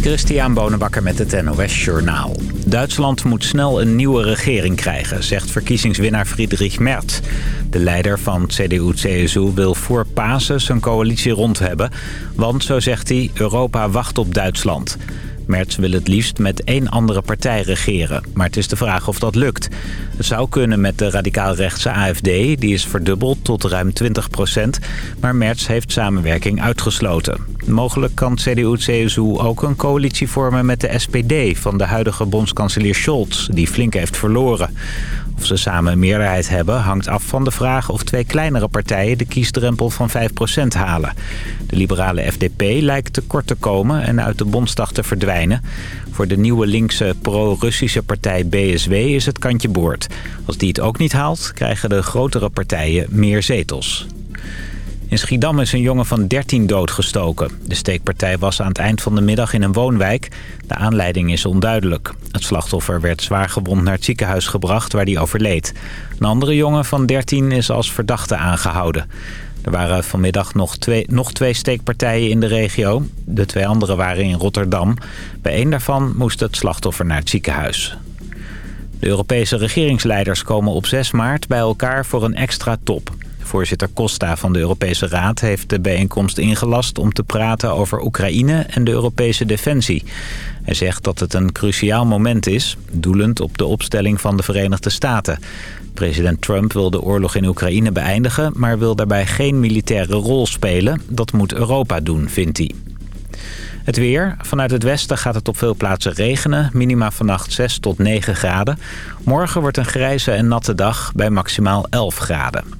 Christian Bonenbakker met het NOS Journaal. Duitsland moet snel een nieuwe regering krijgen, zegt verkiezingswinnaar Friedrich Merz. De leider van CDU-CSU wil voor Pasen zijn coalitie rond hebben. Want, zo zegt hij, Europa wacht op Duitsland. Merz wil het liefst met één andere partij regeren. Maar het is de vraag of dat lukt. Het zou kunnen met de radicaal-rechtse AFD. Die is verdubbeld tot ruim 20 procent. Maar Merz heeft samenwerking uitgesloten. Mogelijk kan CDU-CSU ook een coalitie vormen met de SPD... van de huidige bondskanselier Scholz, die flink heeft verloren. Of ze samen een meerderheid hebben hangt af van de vraag of twee kleinere partijen de kiesdrempel van 5% halen. De liberale FDP lijkt tekort te komen en uit de Bondsdag te verdwijnen. Voor de nieuwe linkse pro-Russische partij BSW is het kantje boord. Als die het ook niet haalt, krijgen de grotere partijen meer zetels. In Schiedam is een jongen van 13 doodgestoken. De steekpartij was aan het eind van de middag in een woonwijk. De aanleiding is onduidelijk. Het slachtoffer werd zwaar gewond naar het ziekenhuis gebracht waar hij overleed. Een andere jongen van 13 is als verdachte aangehouden. Er waren vanmiddag nog twee, nog twee steekpartijen in de regio. De twee andere waren in Rotterdam. Bij één daarvan moest het slachtoffer naar het ziekenhuis. De Europese regeringsleiders komen op 6 maart bij elkaar voor een extra top. Voorzitter Costa van de Europese Raad heeft de bijeenkomst ingelast om te praten over Oekraïne en de Europese defensie. Hij zegt dat het een cruciaal moment is, doelend op de opstelling van de Verenigde Staten. President Trump wil de oorlog in Oekraïne beëindigen, maar wil daarbij geen militaire rol spelen. Dat moet Europa doen, vindt hij. Het weer. Vanuit het westen gaat het op veel plaatsen regenen. Minima vannacht 6 tot 9 graden. Morgen wordt een grijze en natte dag bij maximaal 11 graden.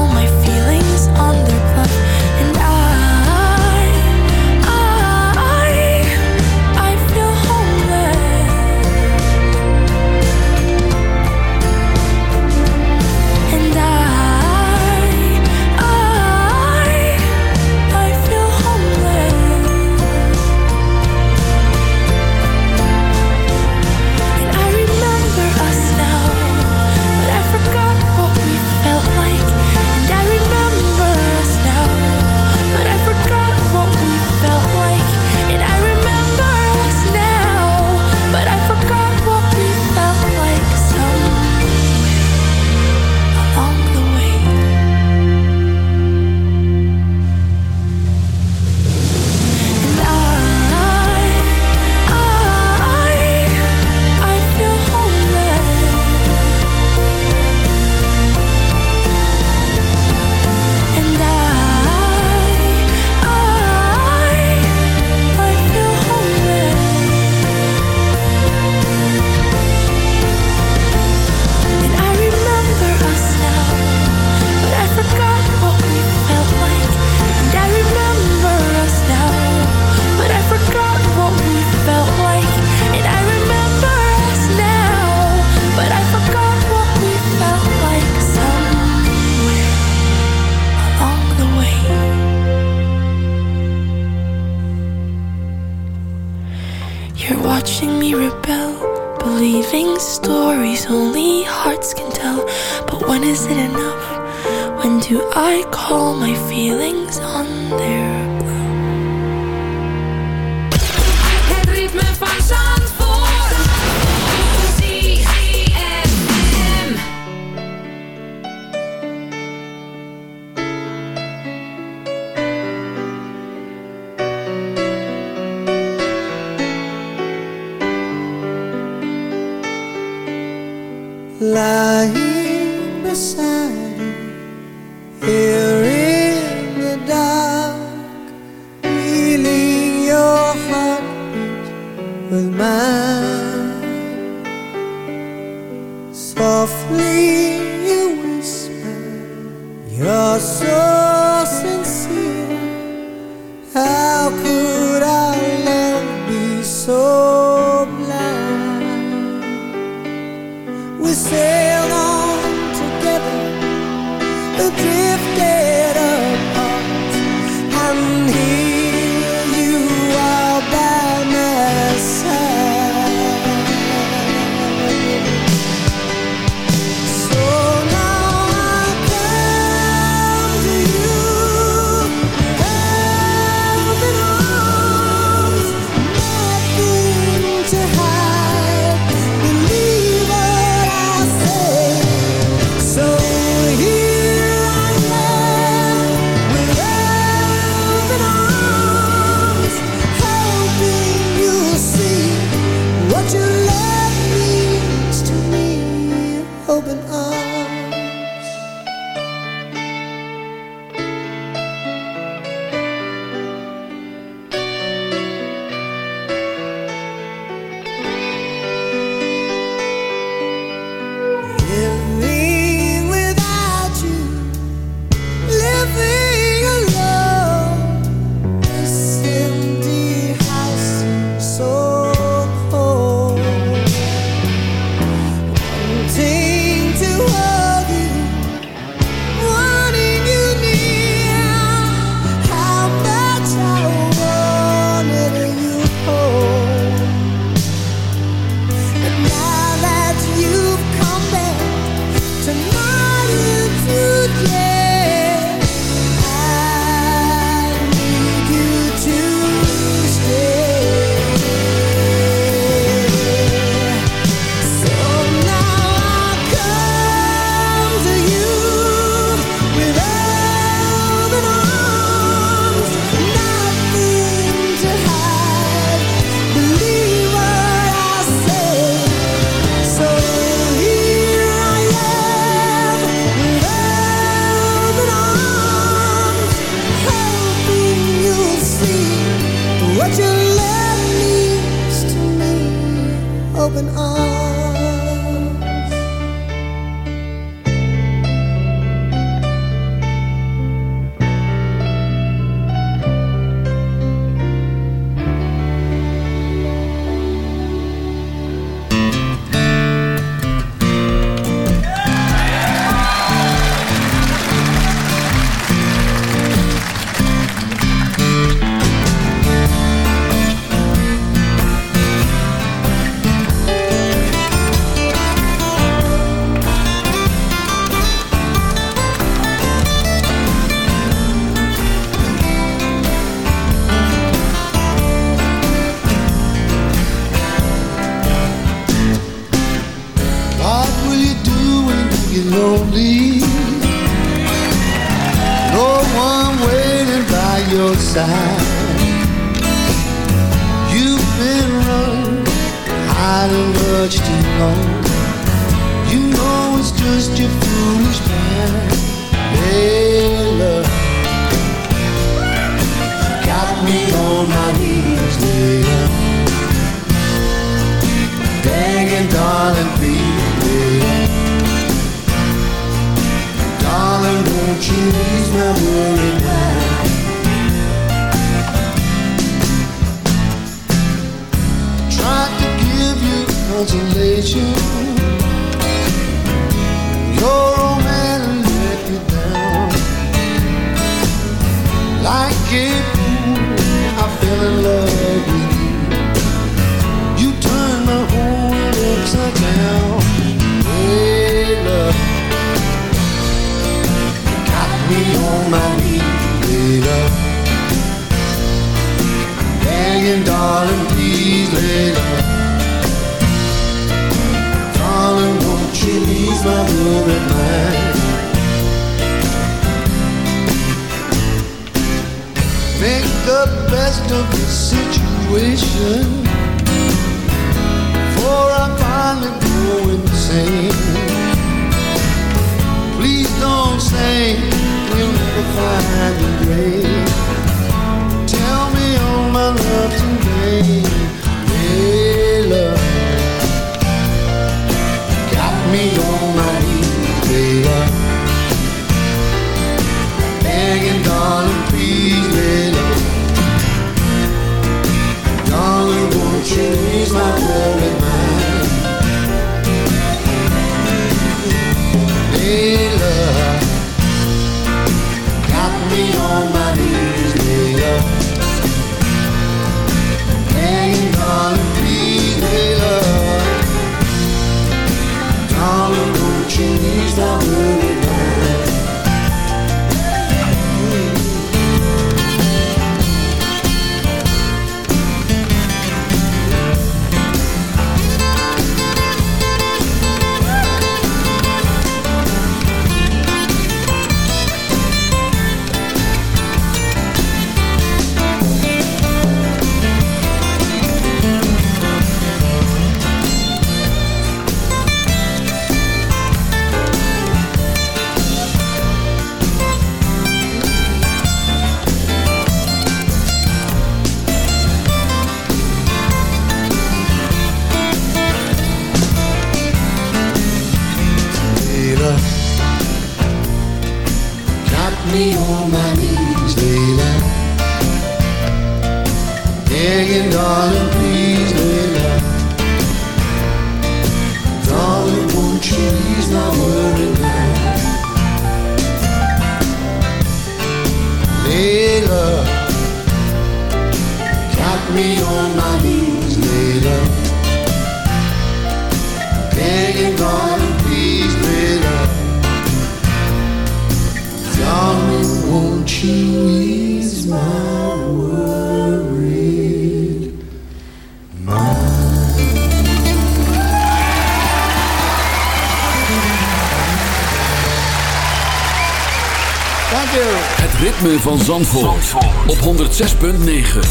106.9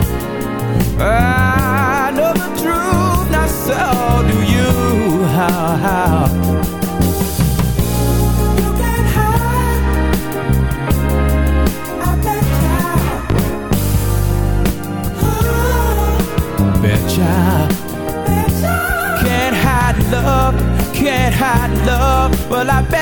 I know the truth, not so do you. How. Betcha. Betcha. Can't hide love, can't hide love, well I bet.